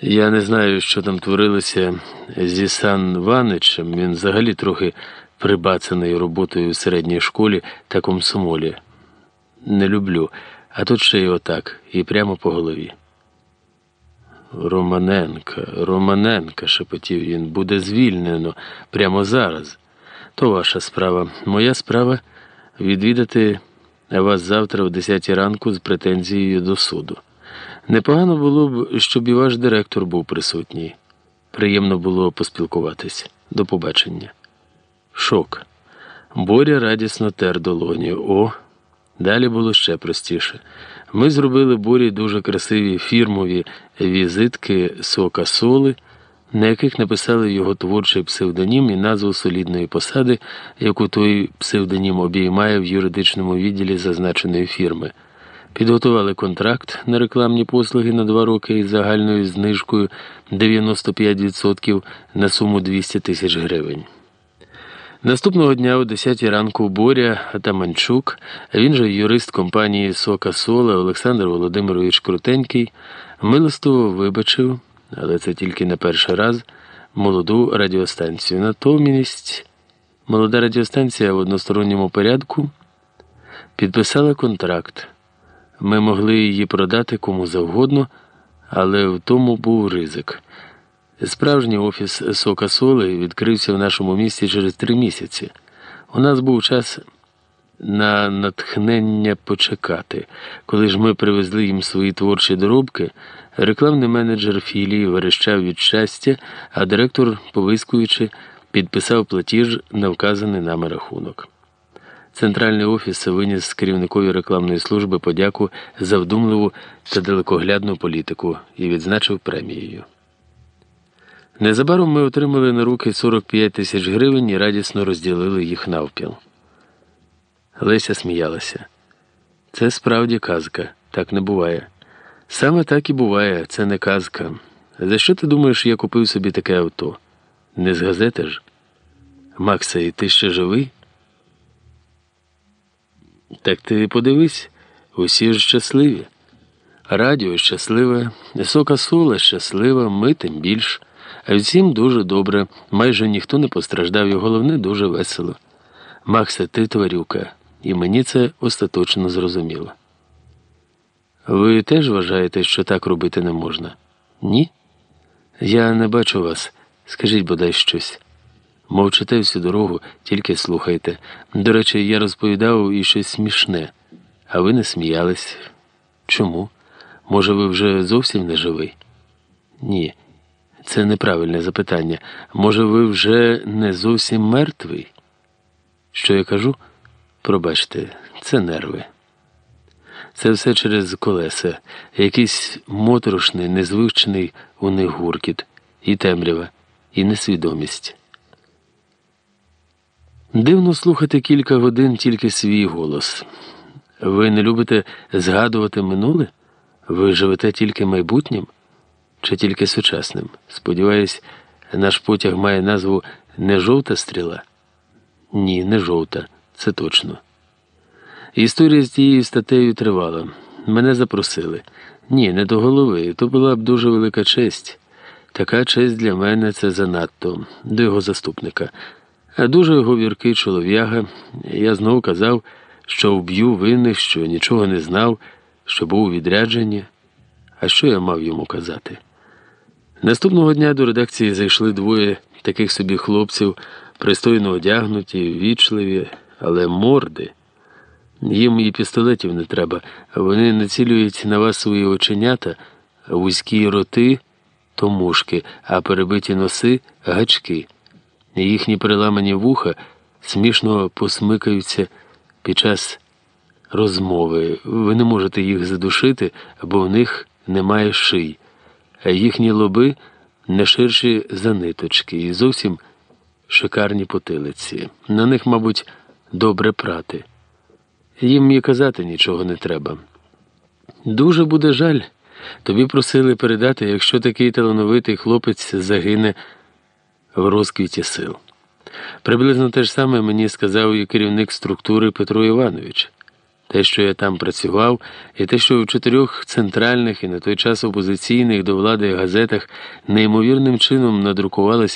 Я не знаю, що там творилося зі Сан Ваничем. Він взагалі трохи прибацаний роботою в середній школі та комсомолі. Не люблю, а тут ще й отак, і прямо по голові. Романенка, Романенка, шепотів він, буде звільнено прямо зараз. То ваша справа. Моя справа відвідати вас завтра о 10 ранку з претензією до суду. Непогано було б, щоб і ваш директор був присутній. Приємно було поспілкуватись. До побачення. Шок. Боря радісно тер долоню. О, далі було ще простіше. Ми зробили Борі дуже красиві фірмові візитки сока соли, на яких написали його творчий псевдонім і назву солідної посади, яку той псевдонім обіймає в юридичному відділі зазначеної фірми. Підготували контракт на рекламні послуги на два роки із загальною знижкою 95% на суму 200 тисяч гривень. Наступного дня о 10 ранку Боря Атаманчук, він же юрист компанії Сока Сола Олександр Володимирович Крутенький, милостиво вибачив, але це тільки на перший раз, молоду радіостанцію. Натомість молода радіостанція в односторонньому порядку підписала контракт. Ми могли її продати кому завгодно, але в тому був ризик. Справжній офіс Сока Соли відкрився в нашому місті через три місяці. У нас був час на натхнення почекати. Коли ж ми привезли їм свої творчі доробки, рекламний менеджер філії верещав від щастя, а директор, повискуючи, підписав платіж на вказаний нами рахунок. Центральний офіс виніс керівникові рекламної служби подяку за вдумливу та далекоглядну політику і відзначив премією. Незабаром ми отримали на руки 45 тисяч гривень і радісно розділили їх навпіл. Леся сміялася. Це справді казка, так не буває. Саме так і буває, це не казка. За що ти думаєш, я купив собі таке авто? Не з газети ж? Макса, і ти ще живий? Так ти подивись, усі ж щасливі. Радіо щасливе, висока сола щаслива, ми тим більш. А всім дуже добре, майже ніхто не постраждав, і головне дуже весело. Максе, ти тварюка, і мені це остаточно зрозуміло. Ви теж вважаєте, що так робити не можна? Ні? Я не бачу вас. Скажіть бодай щось. Мовчите всю дорогу, тільки слухайте. До речі, я розповідав і щось смішне, а ви не сміялись. Чому? Може, ви вже зовсім не живий? Ні, це неправильне запитання. Може, ви вже не зовсім мертвий? Що я кажу? Пробачте, це нерви. Це все через колеса, якийсь моторошний, незвичний у них гуркіт, і темрява, і несвідомість. Дивно слухати кілька годин тільки свій голос. Ви не любите згадувати минуле? Ви живете тільки майбутнім чи тільки сучасним? Сподіваюсь, наш потяг має назву не жовта стріла? Ні, не жовта, це точно. Історія з тією статтею тривала. Мене запросили. Ні, не до голови. То була б дуже велика честь. Така честь для мене це занадто, до його заступника. Дуже говіркий чолов'яга. Я знову казав, що вб'ю винних, що нічого не знав, що був у відрядженні. А що я мав йому казати? Наступного дня до редакції зайшли двоє таких собі хлопців, пристойно одягнуті, вічливі, але морди. Їм і пістолетів не треба. Вони націлюють на вас свої оченята, вузькі роти то мушки, а перебиті носи гачки. Їхні переламані вуха смішно посмикаються під час розмови. Ви не можете їх задушити, бо в них немає ший, а їхні лоби не ширші за ниточки і зовсім шикарні потилиці. На них, мабуть, добре прати. Їм і казати нічого не треба. Дуже буде жаль. Тобі просили передати, якщо такий талановитий хлопець загине в розквіті сил. Приблизно те ж саме мені сказав і керівник структури Петро Іванович. Те, що я там працював, і те, що в чотирьох центральних і на той час опозиційних до влади газетах неймовірним чином надрукувались